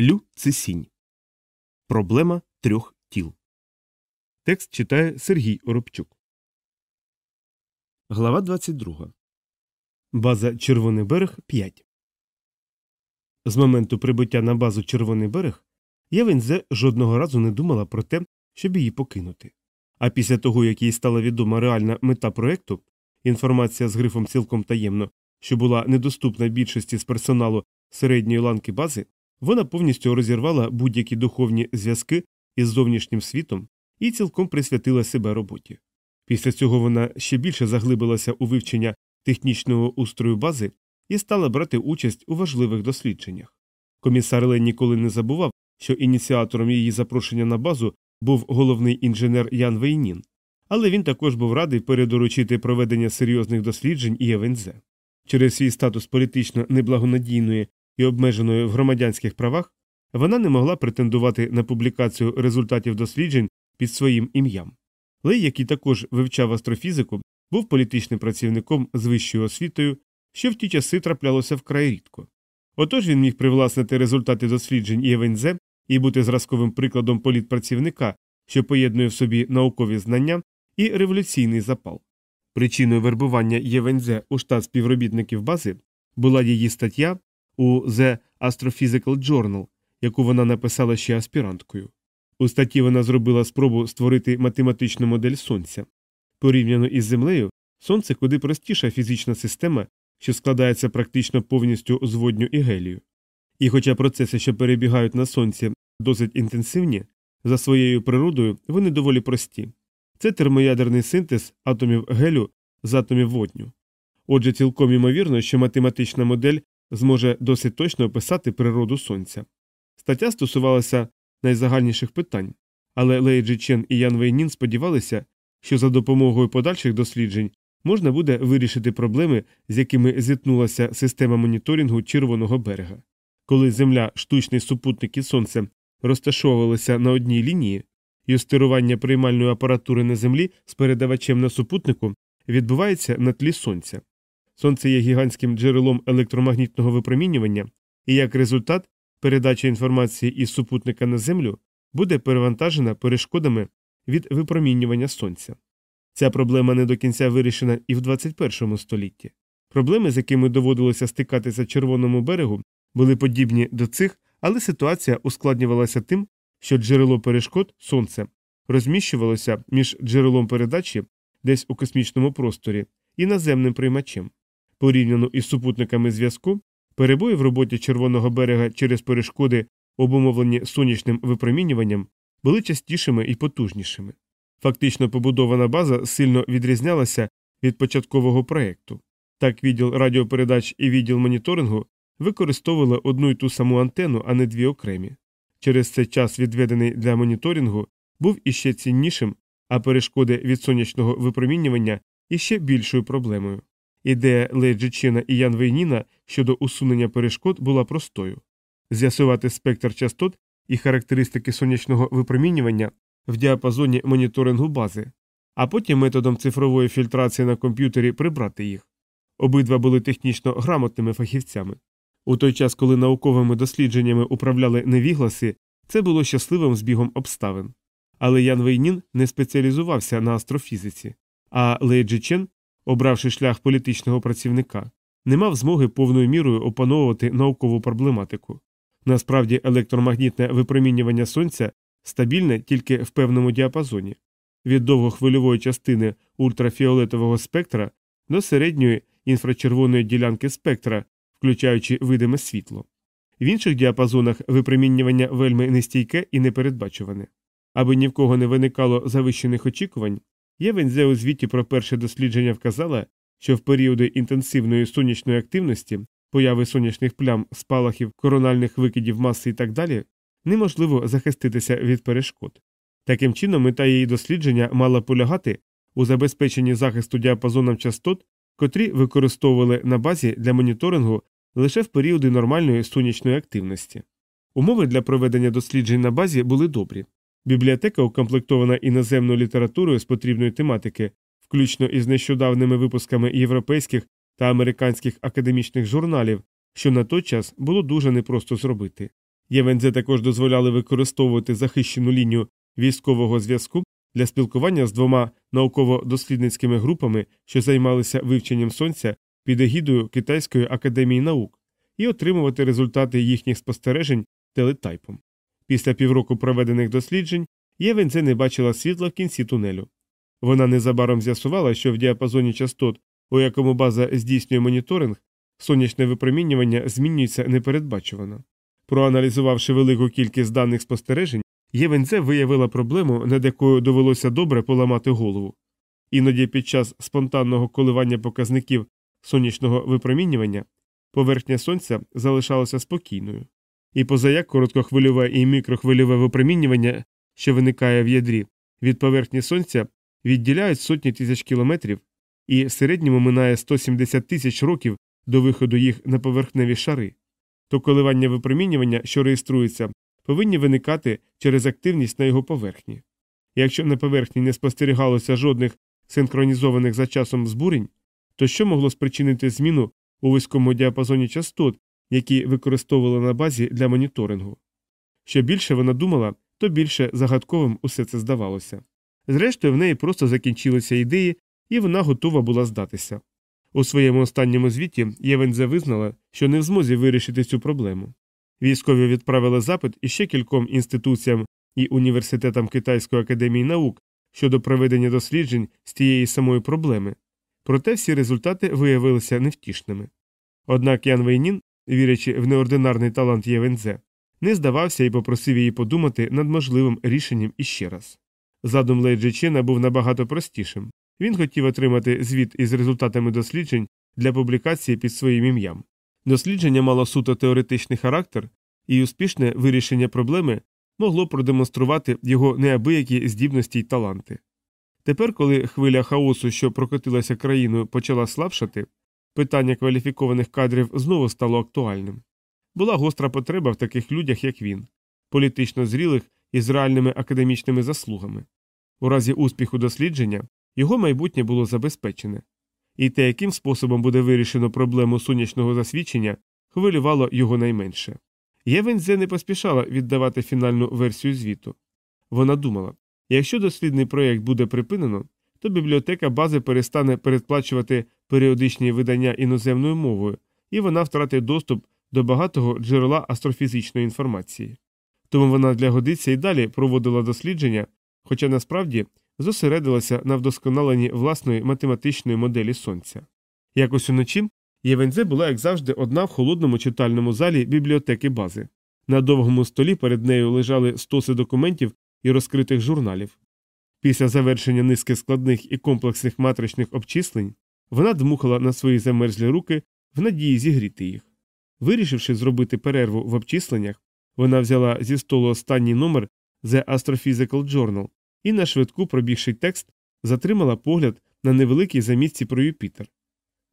Лю Цисінь. Проблема трьох тіл. Текст читає Сергій Оробчук. Глава 22. База Червоний берег 5. З моменту прибуття на базу Червоний берег Євензе жодного разу не думала про те, щоб її покинути. А після того, як їй стала відома реальна мета проекту, інформація з грифом цілком таємно, що була недоступна більшості з персоналу середньої ланки бази, вона повністю розірвала будь-які духовні зв'язки із зовнішнім світом і цілком присвятила себе роботі. Після цього вона ще більше заглибилася у вивчення технічного устрою бази і стала брати участь у важливих дослідженнях. Комісар Лен ніколи не забував, що ініціатором її запрошення на базу був головний інженер Ян Вейнін, але він також був радий передоручити проведення серйозних досліджень і ЕВНЗ. Через свій статус політично неблагонадійної і обмеженої в громадянських правах, вона не могла претендувати на публікацію результатів досліджень під своїм ім'ям. Лей, який також вивчав астрофізику, був політичним працівником з вищою освітою, що в ті часи траплялося вкрай рідко. Отож він міг привласнити результати досліджень ЄВНЗ і бути зразковим прикладом політпрацівника, що поєднує в собі наукові знання і революційний запал. Причиною вербування ЄВНЗ у штат співробітників бази була її стаття у The Astrophysical Journal, яку вона написала ще аспіранткою. У статті вона зробила спробу створити математичну модель Сонця. Порівняно із Землею, Сонце куди простіша фізична система, що складається практично повністю з водню і гелію. І хоча процеси, що перебігають на сонці, досить інтенсивні, за своєю природою вони доволі прості. Це термоядерний синтез атомів гелю з атомів водню. Отже, цілком ймовірно, що математична модель зможе досить точно описати природу сонця. Стаття стосувалася найзагальніших питань, але Лейджі Чен і Ян Вейнін сподівалися, що за допомогою подальших досліджень можна буде вирішити проблеми, з якими зіткнулася система моніторингу Червоного берега. Коли Земля, штучний супутник і Сонце розташовувалися на одній лінії, і стирування приймальної апаратури на Землі з передавачем на супутнику відбувається на тлі Сонця. Сонце є гігантським джерелом електромагнітного випромінювання, і як результат, передача інформації із супутника на Землю буде перевантажена перешкодами від випромінювання Сонця. Ця проблема не до кінця вирішена і в 21 столітті. Проблеми, з якими доводилося стикатися червоному берегу, були подібні до цих, але ситуація ускладнювалася тим, що джерело перешкод сонце розміщувалося між джерелом передачі десь у космічному просторі і наземним приймачем. Порівняно із супутниками зв'язку, перебої в роботі червоного берега через перешкоди, обумовлені сонячним випромінюванням, були частішими і потужнішими. Фактично побудована база сильно відрізнялася від початкового проєкту. Так, відділ радіопередач і відділ моніторингу використовували одну й ту саму антенну, а не дві окремі. Через цей час, відведений для моніторингу, був іще ціннішим, а перешкоди від сонячного випромінювання іще більшою проблемою. Ідея Лейджичина і Ян Вейніна щодо усунення перешкод була простою з'ясувати спектр частот і характеристики сонячного випромінювання в діапазоні моніторингу бази, а потім методом цифрової фільтрації на комп'ютері прибрати їх. Обидва були технічно грамотними фахівцями. У той час, коли науковими дослідженнями управляли невігласи, це було щасливим збігом обставин. Але Ян Вейнін не спеціалізувався на астрофізиці, а Лейджі Чен, обравши шлях політичного працівника, не мав змоги повною мірою опановувати наукову проблематику. Насправді, електромагнітне випромінювання сонця стабільне тільки в певному діапазоні від довгохвильової частини ультрафіолетового спектра до середньої інфрачервоної ділянки спектра, включаючи видиме світло. В інших діапазонах випромінювання вельми нестійке і непередбачуване. Аби ні в кого не виникало завищених очікувань, Євензе у звіті про перше дослідження вказала, що в періоди інтенсивної сонячної активності, появи сонячних плям, спалахів, корональних викидів маси і так далі, неможливо захиститися від перешкод. Таким чином, мета її дослідження мала полягати у забезпеченні захисту діапазоном частот, котрі використовували на базі для моніторингу лише в періоди нормальної сонячної активності. Умови для проведення досліджень на базі були добрі. Бібліотека, укомплектована іноземною літературою з потрібної тематики, включно із нещодавними випусками європейських та американських академічних журналів, що на той час було дуже непросто зробити. ЄВНЗ також дозволяли використовувати захищену лінію військового зв'язку для спілкування з двома науково-дослідницькими групами, що займалися вивченням сонця під егідою Китайської академії наук, і отримувати результати їхніх спостережень телетайпом. Після півроку проведених досліджень Євензе не бачила світла в кінці тунелю. Вона незабаром з'ясувала, що в діапазоні частот, у якому база здійснює моніторинг, сонячне випромінювання змінюється непередбачувано. Проаналізувавши велику кількість даних спостережень, Євензе виявила проблему, над якою довелося добре поламати голову. Іноді під час спонтанного коливання показників сонячного випромінювання поверхня сонця залишалася спокійною, і позаяк короткохвильове і мікрохвильове випромінювання, що виникає в ядрі, від поверхні сонця відділяють сотні тисяч кілометрів, і в середньому минає 170 тисяч років до виходу їх на поверхневі шари, то коливання випромінювання, що реєструється, повинні виникати через активність на його поверхні. Якщо на поверхні не спостерігалося жодних синхронізованих за часом збурень, то що могло спричинити зміну у вузькому діапазоні частот, які використовували на базі для моніторингу? Що більше вона думала, то більше загадковим усе це здавалося. Зрештою, в неї просто закінчилися ідеї, і вона готова була здатися. У своєму останньому звіті Євензе визнала, що не в змозі вирішити цю проблему. Військові відправили запит іще кільком інституціям і університетам Китайської академії наук щодо проведення досліджень з тієї самої проблеми, проте всі результати виявилися невтішними. Однак Ян Вейнін, вірячи в неординарний талант Євензе, не здавався і попросив її подумати над можливим рішенням іще раз. Задум Лейджі Чена був набагато простішим він хотів отримати звіт із результатами досліджень для публікації під своїм ім'ям. Дослідження мало суто теоретичний характер, і успішне вирішення проблеми могло продемонструвати його неабиякі здібності й таланти. Тепер, коли хвиля хаосу, що прокотилася країною, почала слабшати, питання кваліфікованих кадрів знову стало актуальним. Була гостра потреба в таких людях, як він, політично зрілих і з реальними академічними заслугами. У разі успіху дослідження його майбутнє було забезпечене, і те, яким способом буде вирішено проблему сонячного засвідчення, хвилювало його найменше. Євензе не поспішала віддавати фінальну версію звіту. Вона думала якщо дослідний проєкт буде припинено, то бібліотека бази перестане передплачувати періодичні видання іноземною мовою, і вона втратить доступ до багатого джерела астрофізичної інформації. Тому вона для годиця і далі проводила дослідження, хоча насправді зосередилася на вдосконаленні власної математичної моделі сонця. Якось уночі Євензе була, як завжди, одна в холодному читальному залі бібліотеки бази. На довгому столі перед нею лежали стоси документів і розкритих журналів. Після завершення низки складних і комплексних матричних обчислень вона дмухала на свої замерзлі руки в надії зігріти їх. Вирішивши зробити перерву в обчисленнях, вона взяла зі столу останній номер The Astrophysical Journal і, на швидку пробігши текст, затримала погляд на невеликій замітці про Юпітер.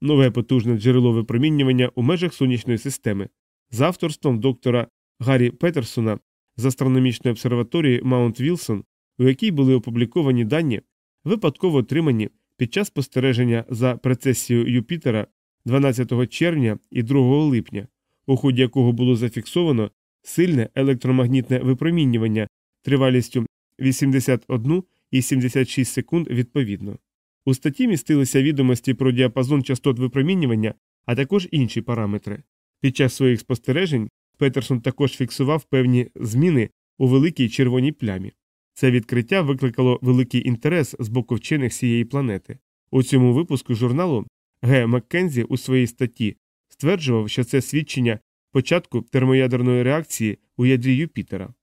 Нове потужне джерело випромінювання у межах сонячної системи з авторством доктора Гаррі Петерсона з астрономічної обсерваторії Маунт Вілсон, у якій були опубліковані дані, випадково отримані під час спостереження за прецесією Юпітера 12 червня і 2 липня, у ході якого було зафіксовано сильне електромагнітне випромінювання тривалістю 81 і 76 секунд відповідно. У статті містилися відомості про діапазон частот випромінювання, а також інші параметри. Під час своїх спостережень Петерсон також фіксував певні зміни у великій червоній плямі. Це відкриття викликало великий інтерес з боку вчених цієї планети. У цьому випуску журналу Г. Маккензі у своїй статті стверджував, що це свідчення початку термоядерної реакції у ядрі Юпітера.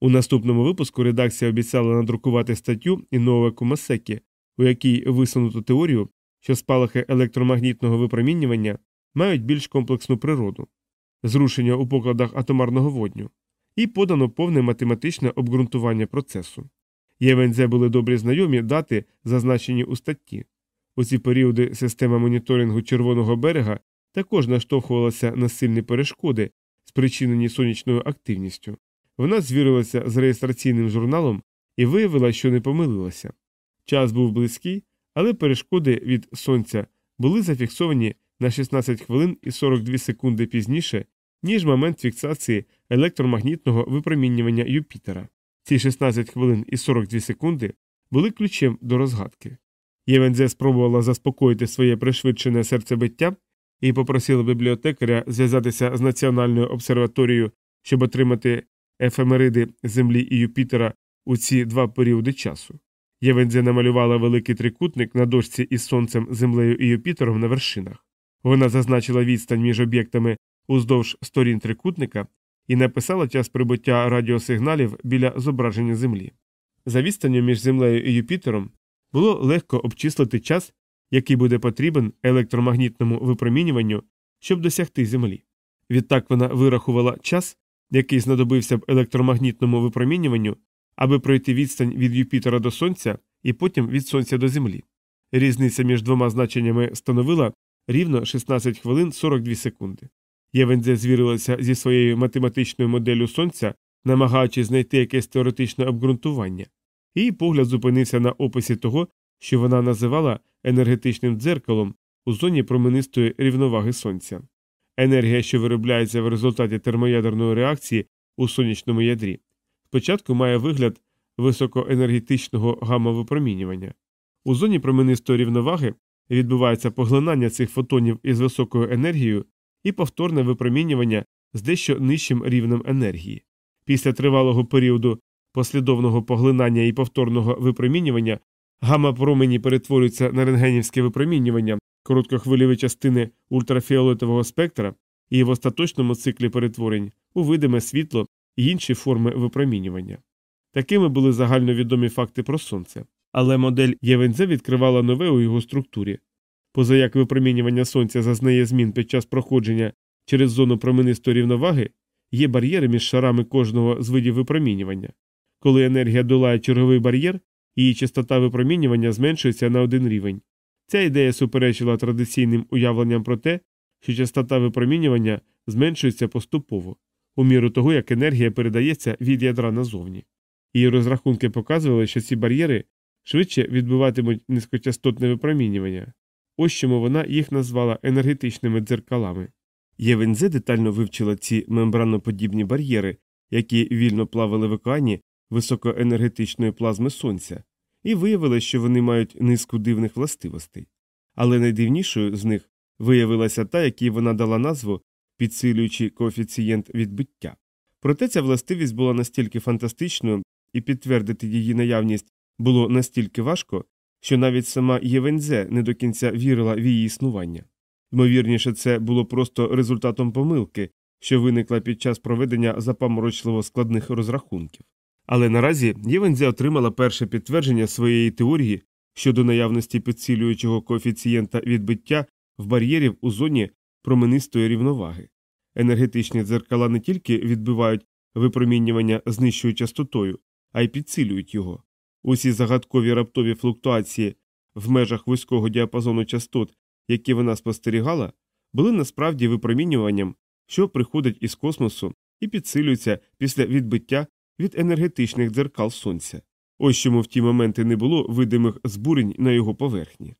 У наступному випуску редакція обіцяла надрукувати статтю Інове Кумасекі, у якій висунуто теорію, що спалахи електромагнітного випромінювання мають більш комплексну природу, зрушення у покладах атомарного водню, і подано повне математичне обґрунтування процесу. Євензе були добрі знайомі дати, зазначені у статті. У ці періоди система моніторингу Червоного берега також наштовхувалася на сильні перешкоди, спричинені сонячною активністю. Вона звірилася з реєстраційним журналом і виявила, що не помилилася. Час був близький, але перешкоди від сонця були зафіксовані на 16 хвилин і 42 секунди пізніше, ніж момент фіксації електромагнітного випромінювання Юпітера. Ці 16 хвилин і 42 секунди були ключем до розгадки. Євензе спробувала заспокоїти своє пришвидшене серцебиття і попросила бібліотекаря зв'язатися з Національною обсерваторією, щоб отримати ефемериди Землі і Юпітера у ці два періоди часу. Євензе намалювала великий трикутник на дошці із сонцем, землею і Юпітером на вершинах. Вона зазначила відстань між об'єктами уздовж сторін трикутника і написала час прибуття радіосигналів біля зображення Землі. За відстанню між Землею і Юпітером було легко обчислити час, який буде потрібен електромагнітному випромінюванню, щоб досягти Землі. Відтак вона вирахувала час, який знадобився б електромагнітному випромінюванню, аби пройти відстань від Юпітера до Сонця і потім від Сонця до Землі. Різниця між двома значеннями становила рівно 16 хвилин 42 секунди. Євензе звірилася зі своєю математичною моделлю Сонця, намагаючись знайти якесь теоретичне обґрунтування. Її погляд зупинився на описі того, що вона називала енергетичним дзеркалом у зоні променистої рівноваги сонця. Енергія, що виробляється в результаті термоядерної реакції у сонячному ядрі, спочатку має вигляд високоенергетичного гамма-випромінювання. У зоні променистої рівноваги відбувається поглинання цих фотонів із високою енергією і повторне випромінювання з дещо нижчим рівнем енергії. Після тривалого періоду послідовного поглинання і повторного випромінювання гамма-промені перетворюються на рентгенівське випромінювання короткохвильові частини ультрафіолетового спектра і в остаточному циклі перетворень у видиме світло і інші форми випромінювання. Такими були загальновідомі факти про сонце. Але модель ЄВНЗ відкривала нове у його структурі. Поза як випромінювання сонця зазнає змін під час проходження через зону променистої рівноваги, є бар'єри між шарами кожного з видів випромінювання. Коли енергія долає черговий бар'єр, її частота випромінювання зменшується на один рівень. Ця ідея суперечила традиційним уявленням про те, що частота випромінювання зменшується поступово, у міру того, як енергія передається від ядра назовні. Її розрахунки показували, що ці бар'єри швидше відбуватимуть низькочастотне випромінювання. Ось чому вона їх назвала енергетичними дзеркалами. ЄВНЗ детально вивчила ці мембраноподібні бар'єри, які вільно плавали в океані високоенергетичної плазми сонця, і виявила, що вони мають низку дивних властивостей. Але найдивнішою з них виявилася та, якій вона дала назву, підсилюючи коефіцієнт відбиття. Проте ця властивість була настільки фантастичною, і підтвердити її наявність було настільки важко, що навіть сама Євензе не до кінця вірила в її існування. Ймовірніше, це було просто результатом помилки, що виникла під час проведення запаморочливо складних розрахунків. Але наразі Євензе отримала перше підтвердження своєї теорії щодо наявності підсилюючого коефіцієнта відбиття в бар'єрів у зоні променистої рівноваги. Енергетичні дзеркала не тільки відбивають випромінювання з нижчою частотою, а й підсилюють його. Усі загадкові раптові флуктуації в межах вузького діапазону частот, які вона спостерігала, були насправді випромінюванням, що приходить із космосу і підсилюється після відбиття від енергетичних дзеркал сонця. Ось чому в ті моменти не було видимих збурень на його поверхні.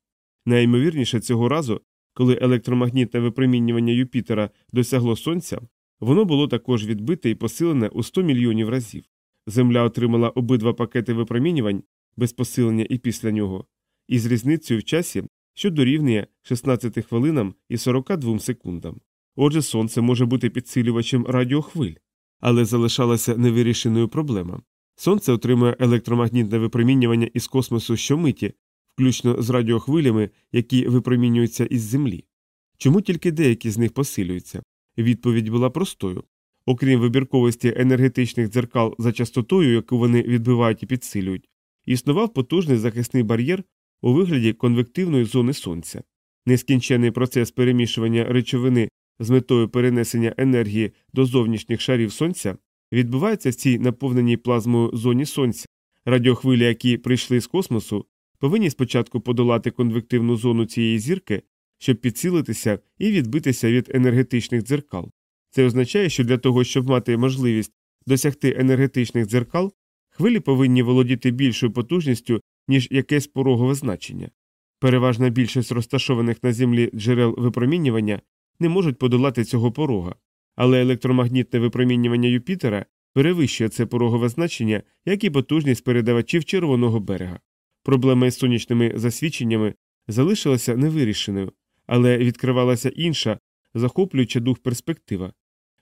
Найімовірніше цього разу, коли електромагнітне випромінювання Юпітера досягло сонця, воно було також відбите і посилене у 100 мільйонів разів. Земля отримала обидва пакети випромінювань без посилення і після нього, із різницею в часі, що дорівнює 16 хвилинам і 42 секундам. Отже, сонце може бути підсилювачем радіохвиль. Але залишалася невирішеною проблема. Сонце отримує електромагнітне випромінювання із космосу щомиті, включно з радіохвилями, які випромінюються із Землі. Чому тільки деякі з них посилюються? Відповідь була простою. Окрім вибірковості енергетичних дзеркал за частотою, яку вони відбивають і підсилюють, існував потужний захисний бар'єр у вигляді конвективної зони сонця. Нескінчений процес перемішування речовини з метою перенесення енергії до зовнішніх шарів сонця відбувається в цій наповненій плазмою зоні сонця. Радіохвилі, які прийшли з космосу, повинні спочатку подолати конвективну зону цієї зірки, щоб підсилитися і відбитися від енергетичних дзеркал. Це означає, що для того, щоб мати можливість досягти енергетичних дзеркал, хвилі повинні володіти більшою потужністю, ніж якесь порогове значення. Переважна більшість розташованих на землі джерел випромінювання не можуть подолати цього порога, Але електромагнітне випромінювання Юпітера перевищує це порогове значення, як і потужність передавачів червоного берега. Проблема із сонячними засвідченнями залишилася невирішеною, але відкривалася інша, захоплююча дух перспектива.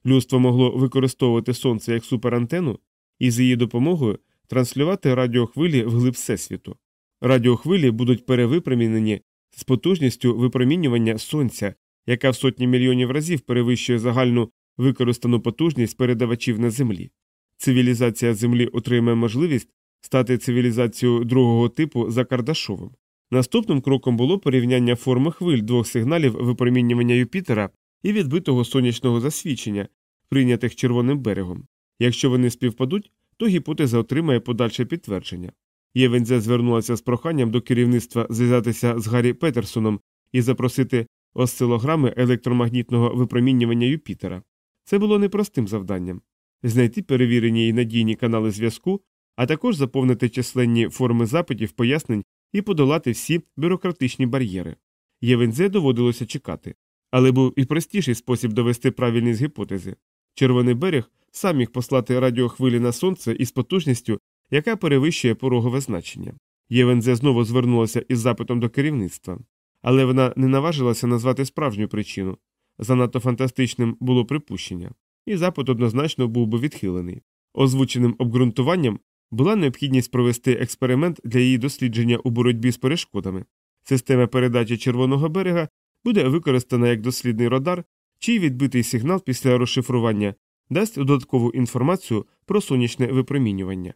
Людство могло використовувати сонце як суперантенну і з її допомогою транслювати радіохвилі вглиб Всесвіту. Радіохвилі будуть перевипромінені з потужністю випромінювання сонця, яка в сотні мільйонів разів перевищує загальну використану потужність передавачів на землі. Цивілізація Землі отримає можливість стати цивілізацією другого типу за Кардашовим. Наступним кроком було порівняння форми хвиль двох сигналів випромінювання Юпітера і відбитого сонячного засвідчення, прийнятих червоним берегом. Якщо вони співпадуть, то гіпотеза отримає подальше підтвердження. Євензе звернулася з проханням до керівництва зв'язатися з Гаррі Петерсоном і запросити осцилограми електромагнітного випромінювання Юпітера. Це було непростим завданням знайти перевірені і надійні канали зв'язку, а також заповнити численні форми запитів, пояснень і подолати всі бюрократичні бар'єри. Євензе доводилося чекати. Але був і простіший спосіб довести правильність гіпотези. Червоний берег сам міг послати радіохвилі на сонце із потужністю, яка перевищує порогове значення. Євензе знову звернулася із запитом до керівництва, але вона не наважилася назвати справжню причину. Занадто фантастичним було припущення, і запит однозначно був би відхилений. Озвученим обґрунтуванням була необхідність провести експеримент для її дослідження у боротьбі з перешкодами. Система передачі червоного берега буде використана як дослідний радар, чий відбитий сигнал після розшифрування дасть додаткову інформацію про сонячне випромінювання.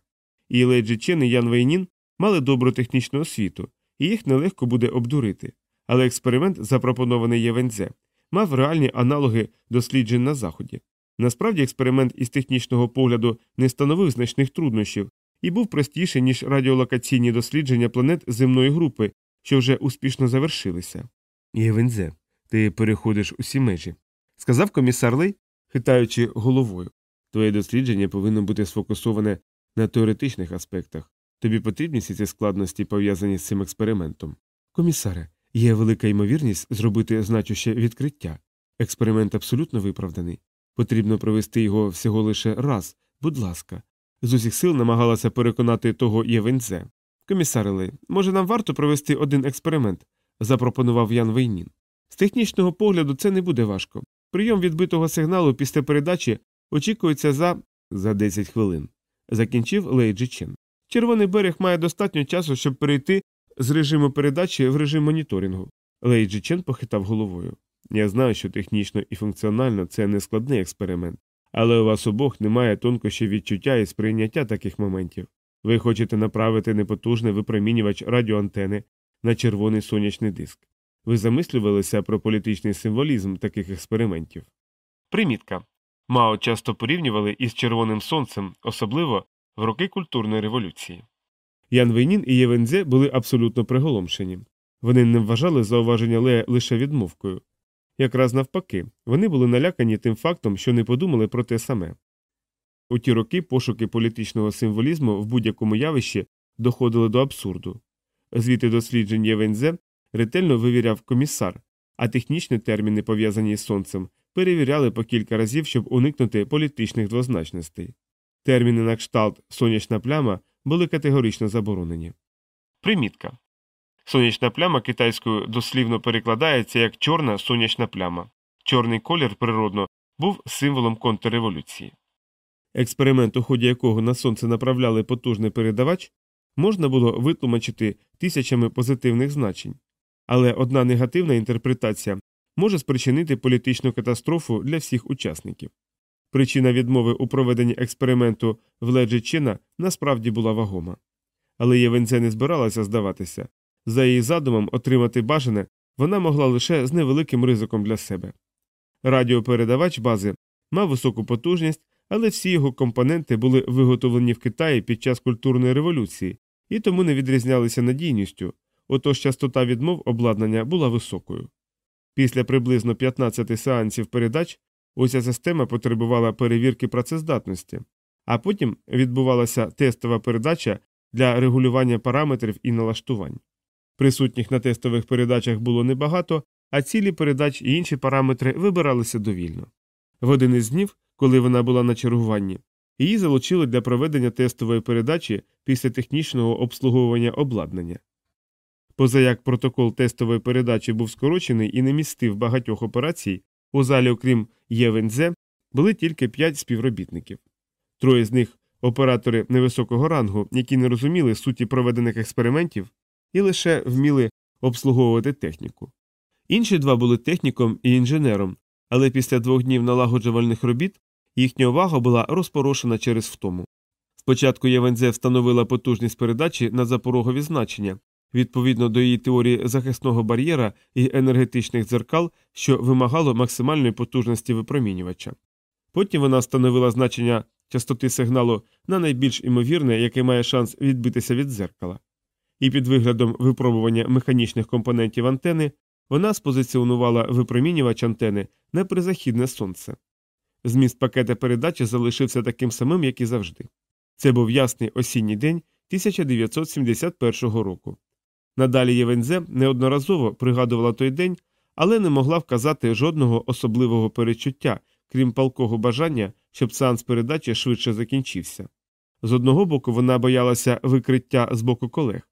І Лейджі Чен і Ян Вейнін мали добру технічну освіту, і їх нелегко буде обдурити. Але експеримент, запропонований Євензе, мав реальні аналоги досліджень на заході. Насправді, експеримент із технічного погляду не становив значних труднощів і був простіший, ніж радіолокаційні дослідження планет земної групи, що вже успішно завершилися. Євензе, ти переходиш усі межі, сказав комісар Лей, хитаючи головою. Твоє дослідження повинно бути сфокусоване на теоретичних аспектах. Тобі потрібні всі ці складності пов'язані з цим експериментом. Комісаре, є велика ймовірність зробити значуще відкриття. Експеримент абсолютно виправданий. Потрібно провести його всього лише раз, будь ласка. З усіх сил намагалася переконати того Євензе. Комісаре Лей, може, нам варто провести один експеримент, запропонував Ян Вейнін. З технічного погляду це не буде важко. Прийом відбитого сигналу після передачі очікується за за 10 хвилин. Закінчив Лейджі Чен. Червоний берег має достатньо часу, щоб перейти з режиму передачі в режим моніторингу. Лейджі Чен похитав головою. Я знаю, що технічно і функціонально це не складний експеримент, але у вас обох немає тонкощі відчуття і сприйняття таких моментів. Ви хочете направити непотужний випромінювач радіоантени на червоний сонячний диск. Ви замислювалися про політичний символізм таких експериментів. Примітка. Мао часто порівнювали із червоним сонцем, особливо в роки культурної революції. Ян Вейнін і Є Веньцзе були абсолютно приголомшені. Вони не вважали зауваження Лея лише відмовкою. Якраз навпаки, вони були налякані тим фактом, що не подумали про те саме. У ті роки пошуки політичного символізму в будь-якому явищі доходили до абсурду. Звіти досліджень Є Веньцзе ретельно вивіряв комісар, а технічні терміни, пов'язані з сонцем, перевіряли по кілька разів, щоб уникнути політичних двозначностей. Терміни на кшталт сонячна пляма були категорично заборонені. Примітка. Сонячна пляма китайською дослівно перекладається як чорна сонячна пляма. Чорний колір природно був символом контрреволюції. Експеримент, у ході якого на сонце направляли потужний передавач, можна було витлумачити тисячами позитивних значень, але одна негативна інтерпретація може спричинити політичну катастрофу для всіх учасників. Причина відмови у проведенні експерименту в леджі Чена насправді була вагома. Але Євенце не збиралася здаватися. За її задумом отримати бажане вона могла лише з невеликим ризиком для себе. Радіопередавач бази мав високу потужність, але всі його компоненти були виготовлені в Китаї під час культурної революції і тому не відрізнялися надійністю, отож частота відмов обладнання була високою. Після приблизно 15 сеансів передач уся система потребувала перевірки працездатності, а потім відбувалася тестова передача для регулювання параметрів і налаштувань. Присутніх на тестових передачах було небагато, а цілі передач і інші параметри вибиралися довільно. В один із днів, коли вона була на чергуванні, її залучили для проведення тестової передачі після технічного обслуговування обладнання. Позаяк протокол тестової передачі був скорочений і не містив багатьох операцій, у залі, окрім ЄВНЗ, були тільки п'ять співробітників. Троє з них оператори невисокого рангу, які не розуміли суті проведених експериментів і лише вміли обслуговувати техніку. Інші два були техніком і інженером, але після двох днів налагоджувальних робіт їхня увага була розпорошена через втому. Спочатку ЄВНЗ встановила потужність передачі на запорогові значення, відповідно до її теорії захисного бар'єра і енергетичних дзеркал, що вимагало максимальної потужності випромінювача. Потім вона встановила значення частоти сигналу на найбільш імовірне, яке має шанс відбитися від дзеркала. І під виглядом випробування механічних компонентів антени вона спозиціонувала випромінювач антени на призахідне сонце. Зміст пакета передачі залишився таким самим, як і завжди. Це був ясний осінній день 1971 року. Надалі Євензе неодноразово пригадувала той день, але не могла вказати жодного особливого перечуття, крім палкого бажання, щоб сеанс передачі швидше закінчився. З одного боку, вона боялася викриття з боку колег.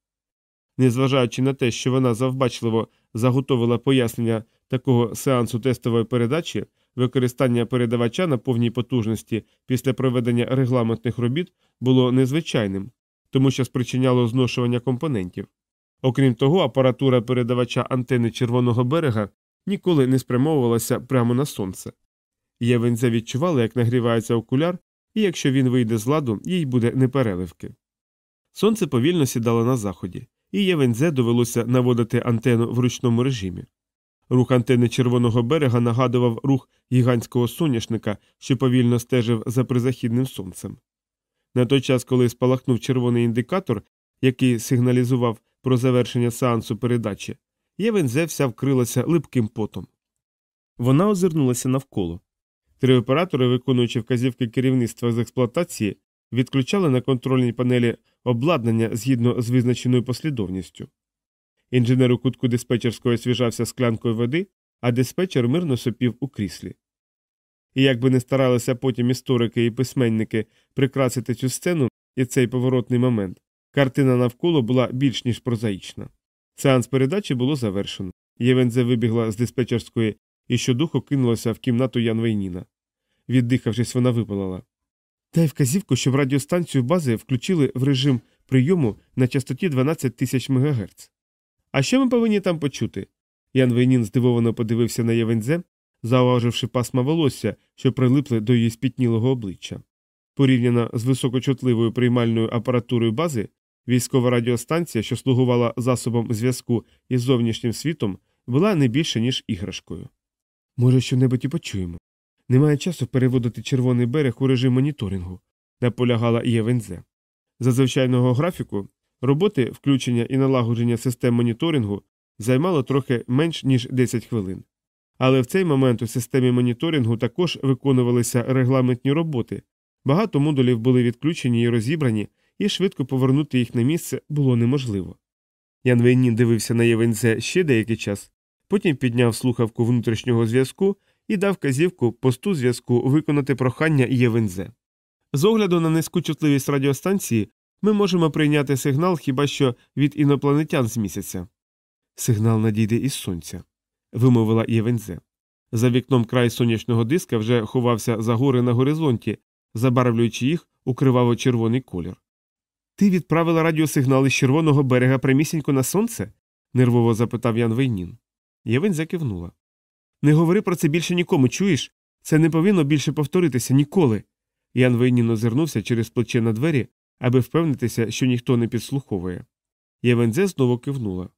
Незважаючи на те, що вона завбачливо заготовила пояснення такого сеансу тестової передачі, використання передавача на повній потужності після проведення регламентних робіт було незвичайним, тому що спричиняло зношування компонентів. Окрім того, апаратура передавача антени червоного берега ніколи не спрямовувалася прямо на сонце. Євензе відчувала, як нагрівається окуляр, і якщо він вийде з ладу, їй буде непереливки. Сонце повільно сідало на заході, і Євензе довелося наводити антенну в ручному режимі. Рух антени червоного берега нагадував рух гігантського соняшника, що повільно стежив за призахідним сонцем. На той час, коли спалахнув червоний індикатор, який сигналізував про завершення сеансу передачі, Євензе вся вкрилася липким потом. Вона озирнулася навколо. Три оператори, виконуючи вказівки керівництва з експлуатації, відключали на контрольній панелі обладнання згідно з визначеною послідовністю. Інженер у кутку диспетчерської освіжався склянкою води, а диспетчер мирно сопів у кріслі. І як би не старалися потім історики і письменники прикрасити цю сцену і цей поворотний момент, картина навколо була більш ніж прозаїчна. Сеанс передачі було завершено. Євензе вибігла з диспетчерської і щодуху кинулася в кімнату Ян Вейніна. Віддихавшись, вона випалила. Дай вказівку, щоб радіостанцію бази включили в режим прийому на частоті 12 тисяч МГц. А що ми повинні там почути? Ян Вейнін здивовано подивився на Євензе, зауваживши пасма волосся, що прилипли до її спітнілого обличчя. Порівняно з високочутливою приймальною апаратурою бази, військова радіостанція, що слугувала засобом зв'язку із зовнішнім світом, була не більше, ніж іграшкою. Може, що-небудь і почуємо. Немає часу переводити червоний берег у режим моніторингу, наполягала Євензе. За звичайного графіку роботи, включення і налагодження систем моніторингу займало трохи менш ніж 10 хвилин. Але в цей момент у системі моніторингу також виконувалися регламентні роботи, багато модулів були відключені і розібрані, і швидко повернути їх на місце було неможливо. Ян Вейнін дивився на Євензе ще деякий час, потім підняв слухавку внутрішнього зв'язку і дав казівку посту зв'язку виконати прохання Євензе. З огляду на низьку чутливість радіостанції ми можемо прийняти сигнал хіба що від інопланетян з місяця. Сигнал надійде із сонця, вимовила Євензе. За вікном край сонячного диска вже ховався за гори на горизонті, забарвлюючи їх у криваво червоний колір. Ти відправила радіосигнал із червоного берега прямісінько на сонце? нервово запитав Ян Вейнін. Євензе кивнула. Не говори про це більше нікому, чуєш? Це не повинно більше повторитися ніколи. Ян Вейнін озирнувся через плече на двері, аби впевнитися, що ніхто не підслуховує. Євензе знову кивнула.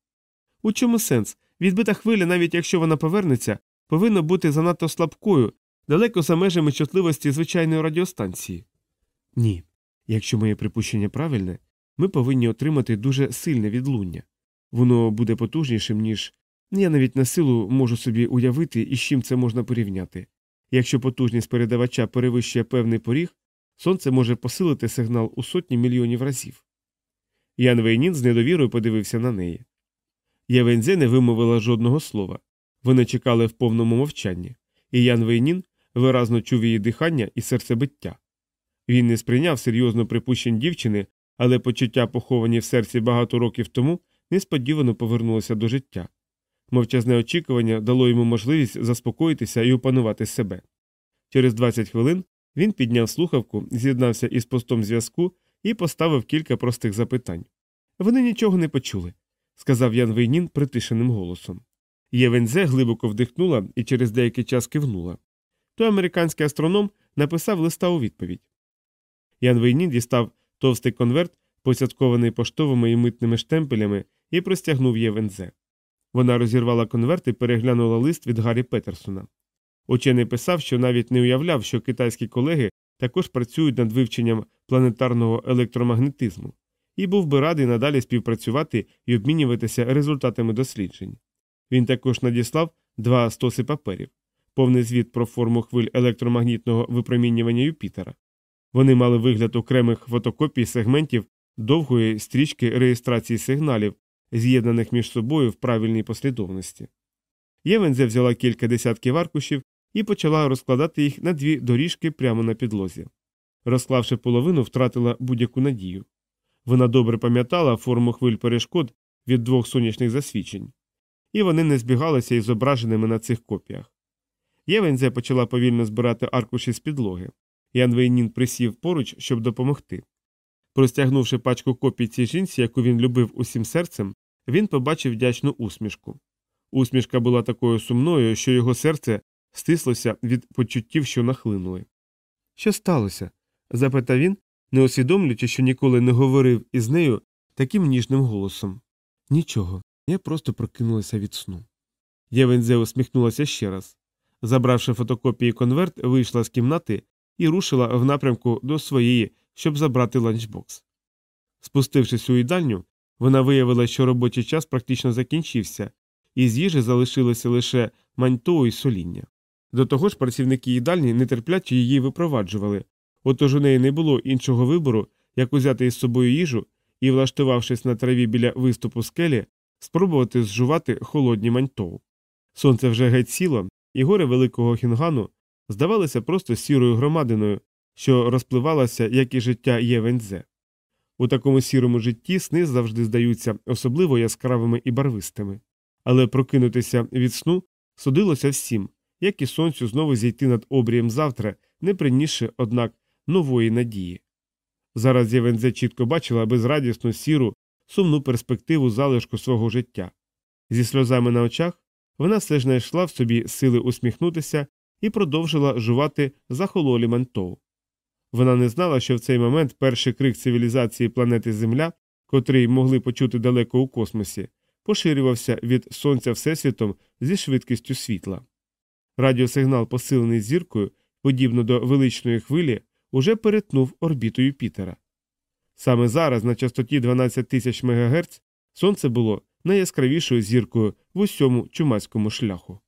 У чому сенс? Відбита хвиля, навіть якщо вона повернеться, повинна бути занадто слабкою, далеко за межами чутливості звичайної радіостанції. Ні. Якщо моє припущення правильне, ми повинні отримати дуже сильне відлуння. Воно буде потужнішим, ніж я навіть на силу можу собі уявити, із чим це можна порівняти. Якщо потужність передавача перевищує певний поріг, сонце може посилити сигнал у сотні мільйонів разів. Ян Вейнін з недовірою подивився на неї. Євензе не вимовила жодного слова. Вони чекали в повному мовчанні, і Ян Вейнін виразно чув її дихання і серцебиття. Він не сприйняв серйозно припущень дівчини, але почуття, поховані в серці багато років тому, несподівано повернулося до життя. Мовчазне очікування дало йому можливість заспокоїтися і опанувати себе. Через 20 хвилин він підняв слухавку, з'єднався із постом зв'язку і поставив кілька простих запитань. Вони нічого не почули, сказав Ян Вейнін притишеним голосом. Євензе глибоко вдихнула і через деякий час кивнула. Той американський астроном написав листа у відповідь. Ян Вейнін дістав товстий конверт, посядкований поштовими і митними штемпелями, і простягнув Євензе. Вона розірвала конверт і переглянула лист від Гаррі Петерсона. Учений писав, що навіть не уявляв, що китайські колеги також працюють над вивченням планетарного електромагнетизму, і був би радий надалі співпрацювати і обмінюватися результатами досліджень. Він також надіслав два стоси паперів, повний звіт про форму хвиль електромагнітного випромінювання Юпітера. Вони мали вигляд окремих фотокопій сегментів довгої стрічки реєстрації сигналів, з'єднаних між собою в правильній послідовності. Євензе взяла кілька десятків аркушів і почала розкладати їх на дві доріжки прямо на підлозі. Розклавши половину, втратила будь-яку надію. Вона добре пам'ятала форму хвиль перешкод від двох сонячних засвідчень, і вони не збігалися із зображеними на цих копіях. Євензе почала повільно збирати аркуші з підлоги. Ян Вейнін присів поруч, щоб допомогти. Простягнувши пачку копій цій жінці, яку він любив усім серцем, він побачив вдячну усмішку. Усмішка була такою сумною, що його серце стислося від почуттів, що нахлинули. Що сталося? запитав він, не усвідомлюючи, що ніколи не говорив із нею таким ніжним голосом. Нічого, я просто прокинулася від сну. Євензе усміхнулася ще раз. Забравши фотокопії конверт, вийшла з кімнати і рушила в напрямку до своєї, щоб забрати ланчбокс. Спустившись у їдальню, вона виявила, що робочий час практично закінчився, і з їжі залишилося лише маньто і соління. До того ж, працівники їдальні нетерпляче її випроваджували, отож у неї не було іншого вибору, як узяти із собою їжу і, влаштувавшись на траві біля виступу скелі, спробувати зжувати холодні маньтоу. Сонце вже геть сіло, і гори великого хінгану здавалися просто сірою громадиною, що розпливалася, як і життя Євензе. У такому сірому житті сни завжди здаються особливо яскравими і барвистими, але прокинутися від сну судилося всім, як і сонцю знову зійти над обрієм завтра, не принісши, однак, нової надії. Зараз Євензе чітко бачила безрадісну сіру, сумну перспективу залишку свого життя. Зі сльозами на очах вона все ж знайшла в собі сили усміхнутися і продовжила жувати захололі мантоу. Вона не знала, що в цей момент перший крик цивілізації планети Земля, котрий могли почути далеко у космосі, поширювався від сонця всесвітом зі швидкістю світла. Радіосигнал, посилений зіркою, подібно до величної хвилі, уже перетнув орбіту Юпітера. Саме зараз, на частоті 12 тисяч МГц, сонце було найяскравішою зіркою в усьому чумацькому шляху.